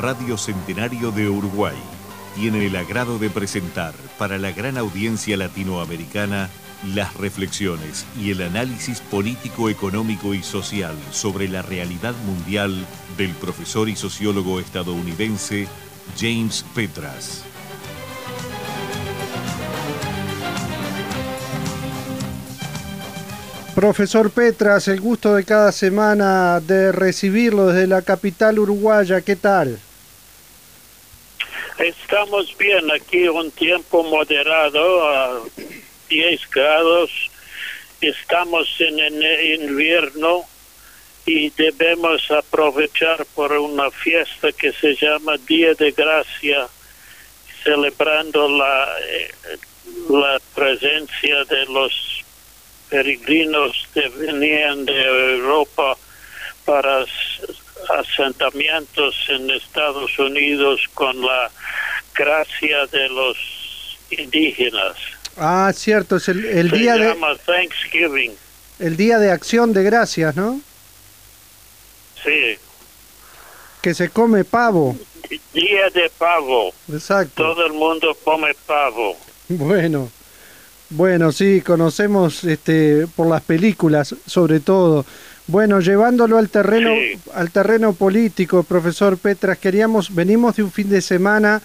Radio Centenario de Uruguay tiene el agrado de presentar para la gran audiencia latinoamericana las reflexiones y el análisis político, económico y social sobre la realidad mundial del profesor y sociólogo estadounidense James Petras. Profesor Petras, el gusto de cada semana de recibirlo desde la capital uruguaya, ¿qué tal? Estamos bien aquí, un tiempo moderado a 10 grados, estamos en el invierno y debemos aprovechar por una fiesta que se llama Día de Gracia, celebrando la, eh, la presencia de los peregrinos que venían de Europa para asentamientos en Estados Unidos con la gracia de los indígenas. Ah, cierto, es el, el Se día de llama Thanksgiving. el día de acción de gracias, ¿no? Sí, Que se come pavo. día de pavo. Exacto. Todo el mundo come pavo. Bueno. Bueno, sí, conocemos este por las películas, sobre todo. Bueno, llevándolo al terreno Sí. al terreno político, profesor Petras, queríamos venimos de un fin de semana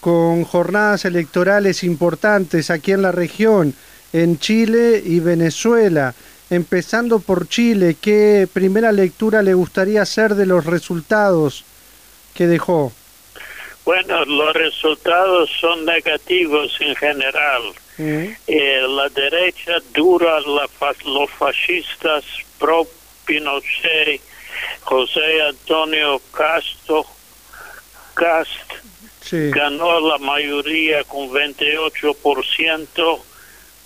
con jornadas electorales importantes aquí en la región, en Chile y Venezuela. Empezando por Chile, ¿qué primera lectura le gustaría hacer de los resultados que dejó? Bueno, los resultados son negativos en general. ¿Eh? Eh, la derecha dura, la los fascistas pro Pinochet, José Antonio Castro, Cast Sí. ganó la mayoría con 28%,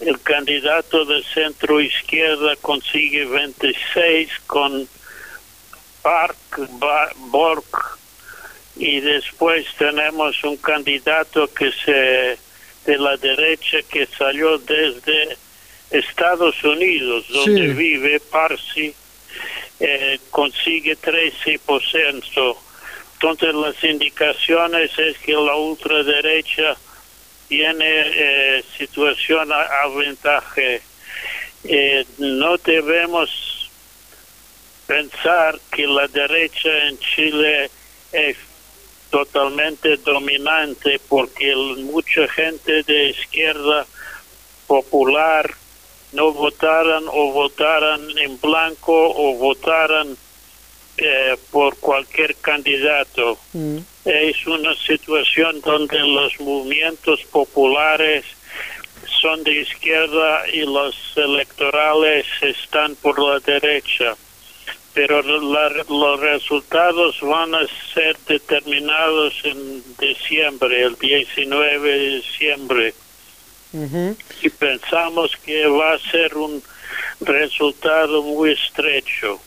el candidato de centro izquierda consigue 26 con Park Borg y después tenemos un candidato que se de la derecha que salió desde Estados Unidos donde Sí. vive Parsi eh, consigue 13%. Entonces las indicaciones es que la ultraderecha tiene eh, situación a, a ventaja. Eh, no debemos pensar que la derecha en Chile es totalmente dominante porque mucha gente de izquierda popular no votaran o votaran en blanco o votaran eh, por cualquier candidato. Mm. Es una situación donde los movimientos populares son de izquierda y los electorales están por la derecha. Pero la- los resultados van a ser determinados en diciembre, el 19 de diciembre Y pensamos que va a ser un resultado muy estrecho.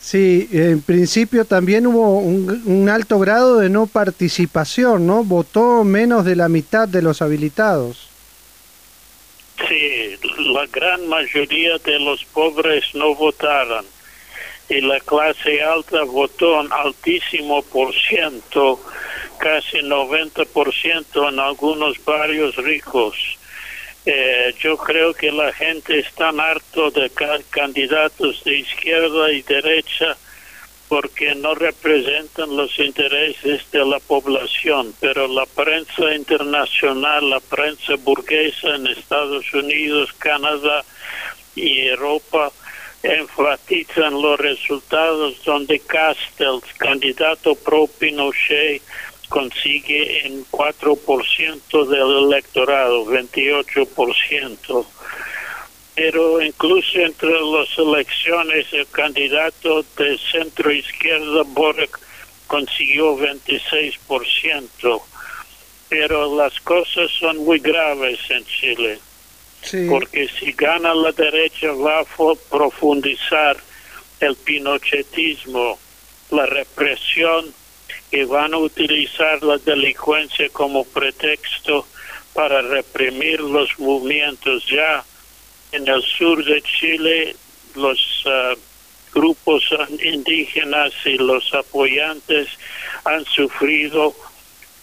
Sí, en principio también hubo un, un alto grado de no participación, ¿no? Votó menos de la mitad de los habilitados. Sí, la gran mayoría de los pobres no votaron y la clase alta votó un altísimo por ciento, casi 90% en algunos barrios ricos. Eh, yo creo que la gente está harto de ca- candidatos de izquierda y derecha porque no representan los intereses de la población, pero la prensa internacional, la prensa burguesa en Estados Unidos, Canadá y Europa enfatizan los resultados donde Castells, candidato pro Pinochet, consigue en 4% del electorado, 28%. Pero incluso entre las elecciones el candidato de centro izquierda, Boric, consiguió 26%. Pero las cosas son muy graves en Chile Sí. porque si gana la derecha va a profundizar el pinochetismo, la represión y van a utilizar la delincuencia como pretexto para reprimir los movimientos. Ya en el sur de Chile los ah, grupos indígenas y los apoyantes han sufrido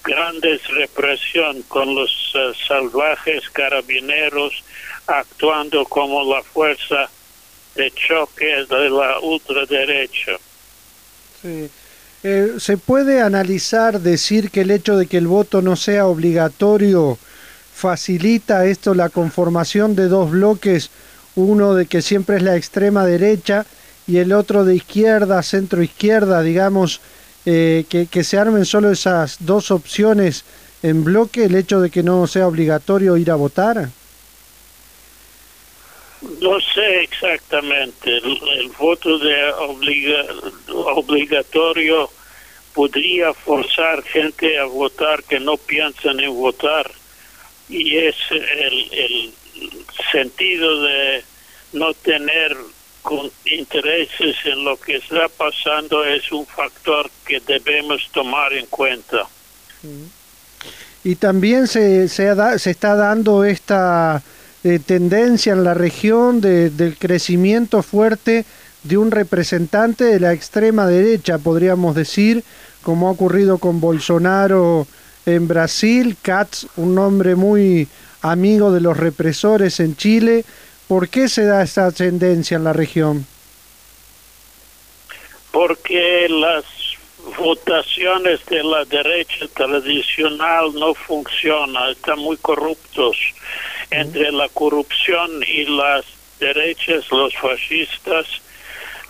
grandes represión con los eh, salvajes carabineros actuando como la fuerza de choque de la ultraderecha. Sí. Eh, ¿Se puede analizar, decir que el hecho de que el voto no sea obligatorio facilita esto la conformación de dos bloques, uno de que siempre es la extrema derecha y el otro de izquierda, centro izquierda, digamos, eh, que, que se armen solo esas dos opciones en bloque, el hecho de que no sea obligatorio ir a votar? No sé exactamente. El, voto de obligatorio podría forzar gente a votar que no piensan en votar. Y es el, el sentido de no tener intereses en lo que está pasando es un factor que debemos tomar en cuenta. Y también se, se, se está dando esta de tendencia en la región de, del crecimiento fuerte de un representante de la extrema derecha, podríamos decir, como ha ocurrido con Bolsonaro en Brasil, Katz, un hombre muy amigo de los represores en Chile. ¿Por qué se da esta tendencia en la región? Porque las votaciones de la derecha tradicional no funcionan, están muy corruptos entre la corrupción y las derechas, los fascistas,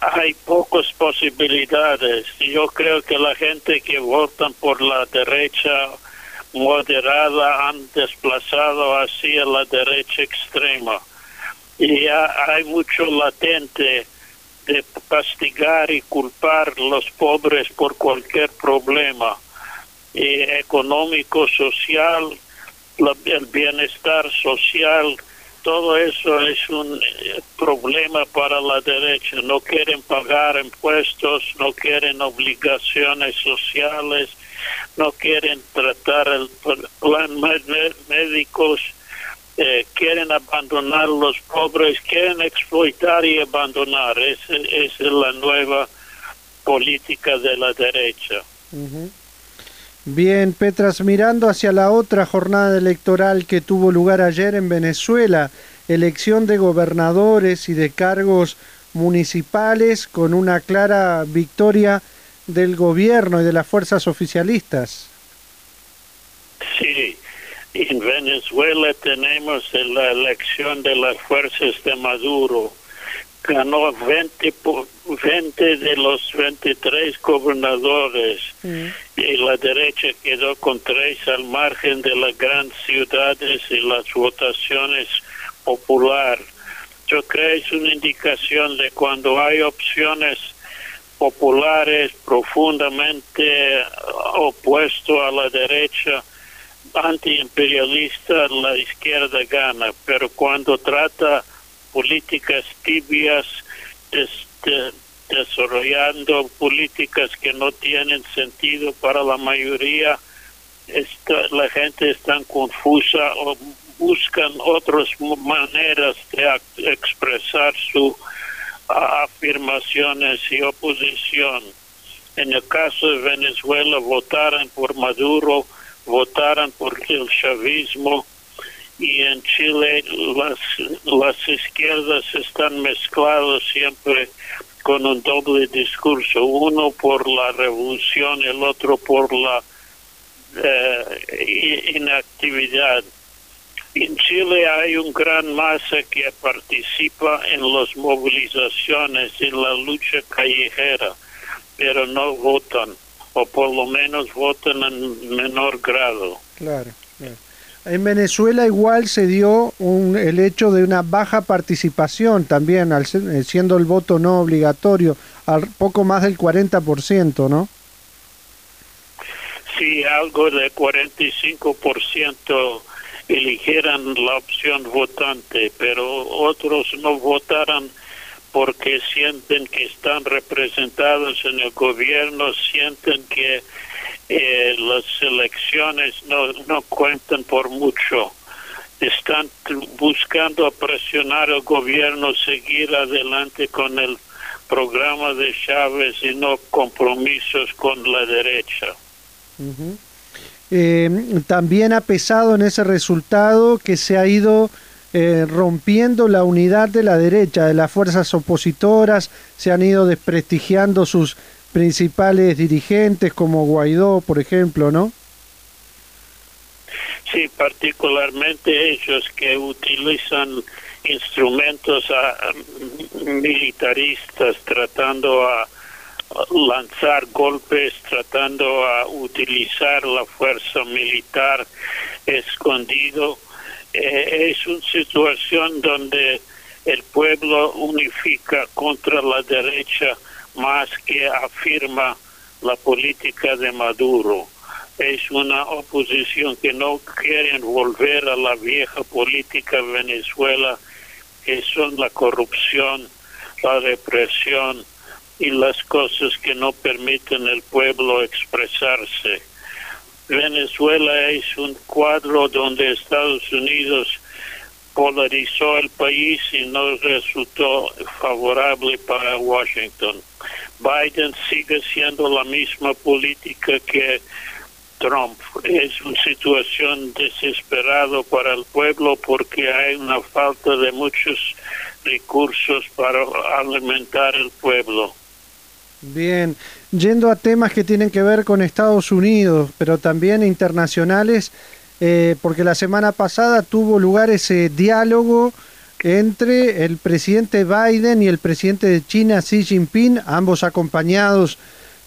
hay pocas posibilidades. Yo creo que la gente que votan por la derecha moderada han desplazado hacia la derecha extrema. Y hay mucho latente de castigar y culpar los pobres por cualquier problema y económico, social, el bienestar social, todo eso es un eh, problema para la derecha. No quieren pagar impuestos, no quieren obligaciones sociales, no quieren tratar el plan médicos, eh, quieren abandonar los pobres, quieren explotar y abandonar. Esa es la nueva política de la derecha. Bien, Petras, mirando hacia la otra jornada electoral que tuvo lugar ayer en Venezuela, elección de gobernadores y de cargos municipales con una clara victoria del gobierno y de las fuerzas oficialistas. Sí, en Venezuela tenemos la elección de las fuerzas de Maduro ganó 20, 20 de los 23 gobernadores mm. y la derecha quedó con tres al margen de las grandes ciudades y las votaciones popular. Yo creo que es una indicación de cuando hay opciones populares profundamente opuesto a la derecha antiimperialista, la izquierda gana, pero cuando trata políticas tibias, desarrollando políticas que no tienen sentido para la mayoría, la gente está confusa o buscan otras maneras de expresar sus afirmaciones y oposición. En el caso de Venezuela, votaron por Maduro, votaron por el chavismo, y en Chile las, las izquierdas están mezcladas siempre con un doble discurso, uno por la revolución, el otro por la eh, inactividad. En Chile hay un gran masa que participa en las movilizaciones, en la lucha callejera, pero no votan, o por lo menos votan en menor grado. Claro, claro. En Venezuela igual se dio un, el hecho de una baja participación también, al eh, siendo el voto no obligatorio, al poco más del 40%, ¿no? Sí, algo de 45% eligieran la opción votante, pero otros no votaron porque sienten que están representados en el gobierno, sienten que eh, las elecciones no, no cuentan por mucho. Están buscando presionar al gobierno, seguir adelante con el programa de Chávez y no compromisos con la derecha. Eh, también ha pesado en ese resultado que se ha ido eh, rompiendo la unidad de la derecha, de las fuerzas opositoras, se han ido desprestigiando sus principales dirigentes como Guaidó, por ejemplo, ¿no? Sí, particularmente ellos que utilizan instrumentos militaristas tratando a lanzar golpes, tratando a utilizar la fuerza militar escondido. Eh, es una situación donde el pueblo unifica contra la derecha más que afirma la política de Maduro. Es una oposición que no quieren volver a la vieja política Venezuela, que son la corrupción, la represión y las cosas que no permiten al pueblo expresarse. Venezuela es un cuadro donde Estados Unidos polarizó el país y no resultó favorable para Washington. Biden sigue siendo la misma política que Trump. Es una situación desesperada para el pueblo porque hay una falta de muchos recursos para alimentar el pueblo. Bien, yendo a temas que tienen que ver con Estados Unidos, pero también internacionales, eh, porque la semana pasada tuvo lugar ese diálogo entre el presidente Biden y el presidente de China Xi Jinping, ambos acompañados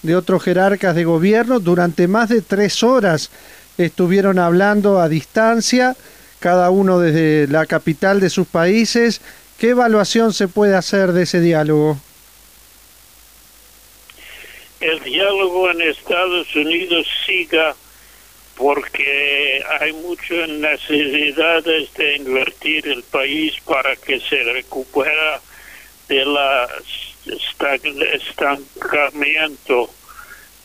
de otros jerarcas de gobierno. Durante más de tres horas estuvieron hablando a distancia, cada uno desde la capital de sus países. ¿Qué evaluación se puede hacer de ese diálogo? El diálogo en Estados Unidos siga porque hay muchas necesidades de invertir el país para que se recupera de la estancamiento.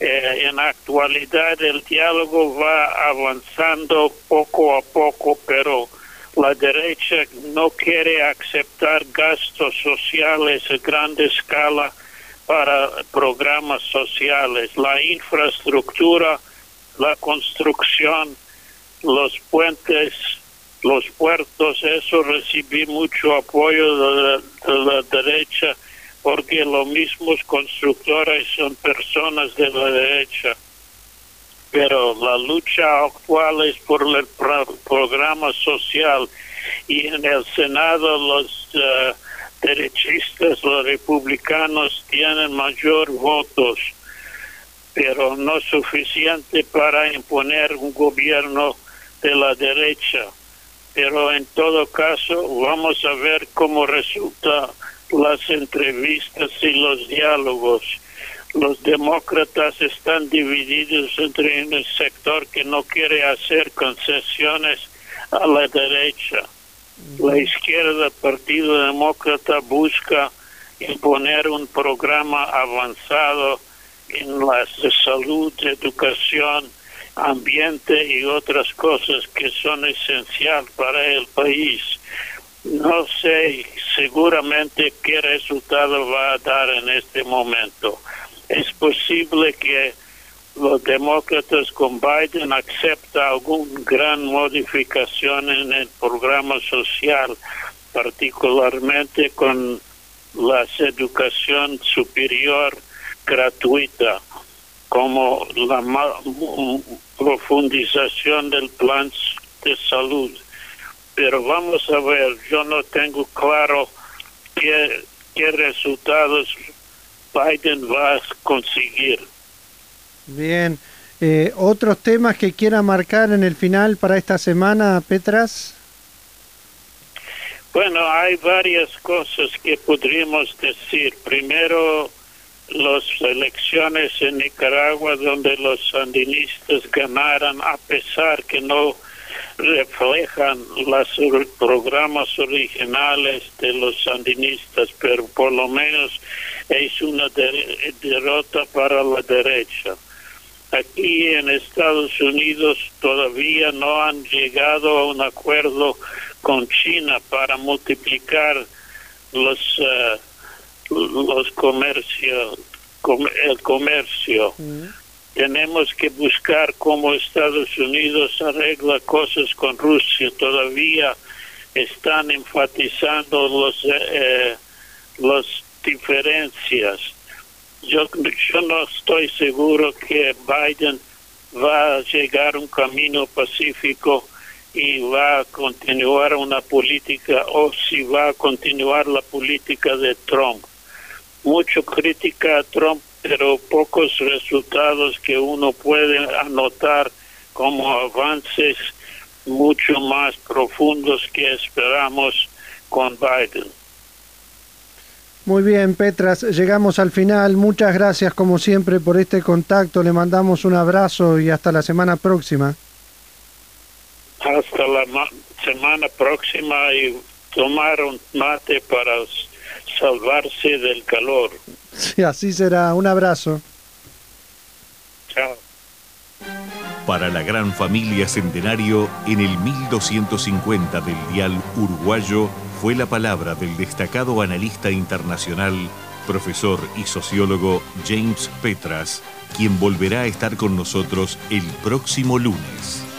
Eh, en actualidad el diálogo va avanzando poco a poco, pero la derecha no quiere aceptar gastos sociales a gran escala para programas sociales. La infraestructura la construcción, los puentes, los puertos, eso recibí mucho apoyo de la, derecha porque los mismos constructores son personas de la derecha. Pero la lucha actual es por el programa social y en el Senado los eh, derechistas, los republicanos tienen mayor votos pero no suficiente para imponer un gobierno de la derecha. Pero en todo caso, vamos a ver cómo resultan las entrevistas y los diálogos. Los demócratas están divididos entre un sector que no quiere hacer concesiones a la derecha. La izquierda, Partido Demócrata, busca imponer un programa avanzado en de salud, educación, ambiente y otras cosas que son esenciales para el país. No sé seguramente qué resultado va a dar en este momento. Es posible que los demócratas con Biden acepten alguna gran modificación en el programa social, particularmente con la educación superior gratuita como la profundización del plan de salud. Pero vamos a ver, yo no tengo claro qué, qué resultados Biden va a conseguir. Bien, eh, ¿otros temas que quiera marcar en el final para esta semana, Petras? Bueno, hay varias cosas que podríamos decir. Primero, las elecciones en Nicaragua donde los sandinistas ganaron a pesar que no reflejan los programas originales de los sandinistas, pero por lo menos es una derrota para la derecha. Aquí en Estados Unidos todavía no han llegado a un acuerdo con China para multiplicar los... Eh, los comercios, el comercio. Tenemos que buscar cómo Estados Unidos arregla cosas con Rusia. Todavía están enfatizando los, eh, las diferencias. Yo, yo no estoy seguro que Biden va a llegar a un camino pacífico y va a continuar una política o si va a continuar la política de Trump. Mucho crítica a Trump, pero pocos resultados que uno puede anotar como avances mucho más profundos que esperamos con Biden. Muy bien, Petras, llegamos al final. Muchas gracias como siempre por este contacto. Le mandamos un abrazo y hasta la semana próxima. Hasta la semana próxima y tomar un mate para salvarse del calor. Sí, así será. Un abrazo. Chao. Para la gran familia Centenario, en el 1250 del dial uruguayo, fue la palabra del destacado analista internacional, profesor y sociólogo James Petras, quien volverá a estar con nosotros el próximo lunes.